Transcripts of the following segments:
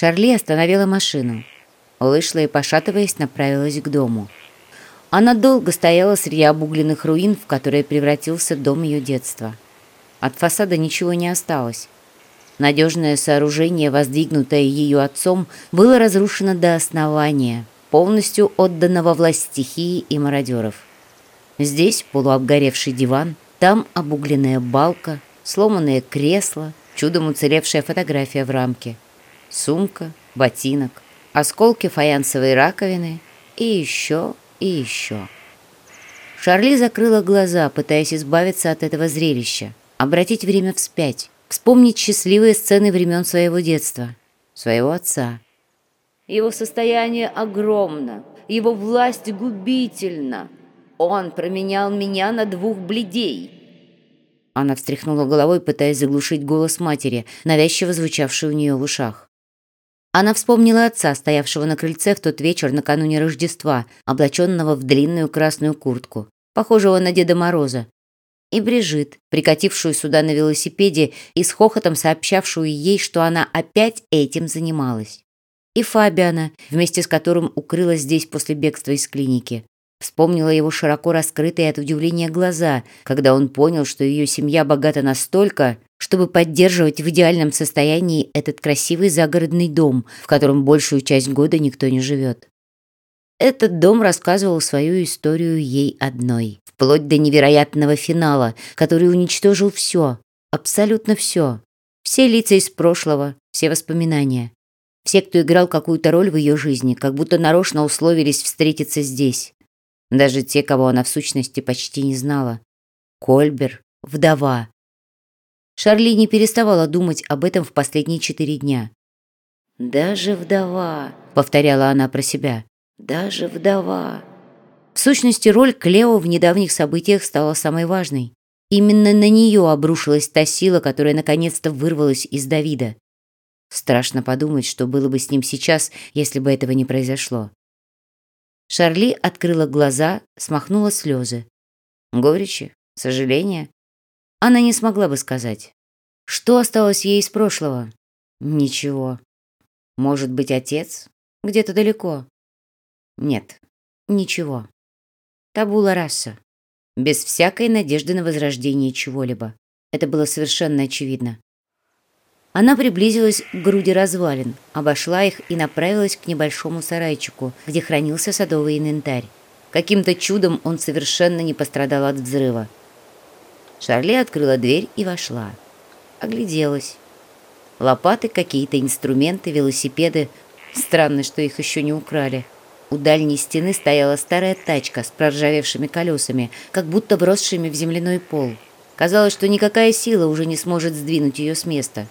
Шарли остановила машину. Вышла и, пошатываясь, направилась к дому. Она долго стояла среди обугленных руин, в которые превратился дом ее детства. От фасада ничего не осталось. Надежное сооружение, воздвигнутое ее отцом, было разрушено до основания, полностью отдано во власть стихии и мародеров. Здесь полуобгоревший диван, там обугленная балка, сломанное кресло, чудом уцелевшая фотография в рамке, сумка, ботинок, осколки фаянсовой раковины и еще, и еще. Шарли закрыла глаза, пытаясь избавиться от этого зрелища, обратить время вспять, вспомнить счастливые сцены времен своего детства, своего отца. Его состояние огромно, его власть губительна. Он променял меня на двух бледей. Она встряхнула головой, пытаясь заглушить голос матери, навязчиво звучавший у нее в ушах. Она вспомнила отца, стоявшего на крыльце в тот вечер накануне Рождества, облаченного в длинную красную куртку, похожего на Деда Мороза, и Брижит, прикатившую сюда на велосипеде и с хохотом сообщавшую ей, что она опять этим занималась. И Фабиана, вместе с которым укрылась здесь после бегства из клиники. Вспомнила его широко раскрытые от удивления глаза, когда он понял, что ее семья богата настолько, чтобы поддерживать в идеальном состоянии этот красивый загородный дом, в котором большую часть года никто не живет. Этот дом рассказывал свою историю ей одной, вплоть до невероятного финала, который уничтожил все, абсолютно все. Все лица из прошлого, все воспоминания. Все, кто играл какую-то роль в ее жизни, как будто нарочно условились встретиться здесь. Даже те, кого она в сущности почти не знала. Кольбер, вдова. Шарли не переставала думать об этом в последние четыре дня. «Даже вдова», — повторяла она про себя, — «даже вдова». В сущности, роль Клео в недавних событиях стала самой важной. Именно на нее обрушилась та сила, которая наконец-то вырвалась из Давида. Страшно подумать, что было бы с ним сейчас, если бы этого не произошло. Шарли открыла глаза, смахнула слезы. Горечи, сожаления. Она не смогла бы сказать. Что осталось ей из прошлого? Ничего. Может быть, отец? Где-то далеко? Нет, ничего. Табула раса. Без всякой надежды на возрождение чего-либо. Это было совершенно очевидно. Она приблизилась к груди развалин, обошла их и направилась к небольшому сарайчику, где хранился садовый инвентарь. Каким-то чудом он совершенно не пострадал от взрыва. Шарли открыла дверь и вошла. Огляделась. Лопаты, какие-то инструменты, велосипеды. Странно, что их еще не украли. У дальней стены стояла старая тачка с проржавевшими колесами, как будто вросшими в земляной пол. Казалось, что никакая сила уже не сможет сдвинуть ее с места.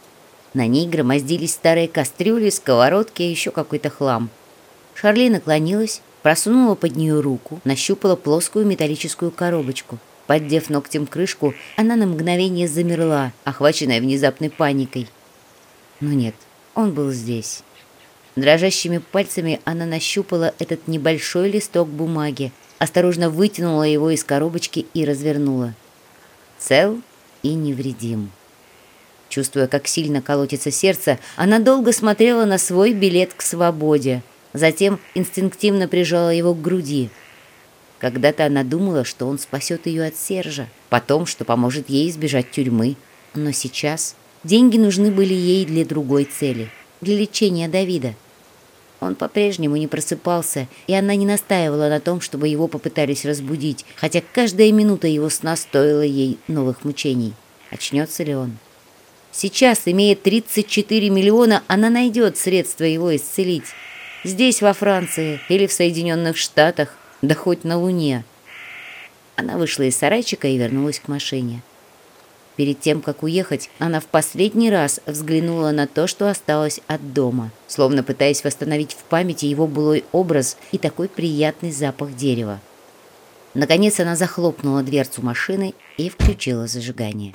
На ней громоздились старые кастрюли, сковородки и еще какой-то хлам. Шарли наклонилась, просунула под нее руку, нащупала плоскую металлическую коробочку. Поддев ногтем крышку, она на мгновение замерла, охваченная внезапной паникой. Но нет, он был здесь. Дрожащими пальцами она нащупала этот небольшой листок бумаги, осторожно вытянула его из коробочки и развернула. Цел и невредим. Чувствуя, как сильно колотится сердце, она долго смотрела на свой билет к свободе. Затем инстинктивно прижала его к груди. Когда-то она думала, что он спасет ее от Сержа, потом, что поможет ей избежать тюрьмы. Но сейчас деньги нужны были ей для другой цели, для лечения Давида. Он по-прежнему не просыпался, и она не настаивала на том, чтобы его попытались разбудить, хотя каждая минута его сна стоила ей новых мучений. Очнется ли он? Сейчас, имея 34 миллиона, она найдет средства его исцелить. Здесь, во Франции или в Соединенных Штатах, да хоть на Луне. Она вышла из сарайчика и вернулась к машине. Перед тем, как уехать, она в последний раз взглянула на то, что осталось от дома, словно пытаясь восстановить в памяти его былой образ и такой приятный запах дерева. Наконец она захлопнула дверцу машины и включила зажигание.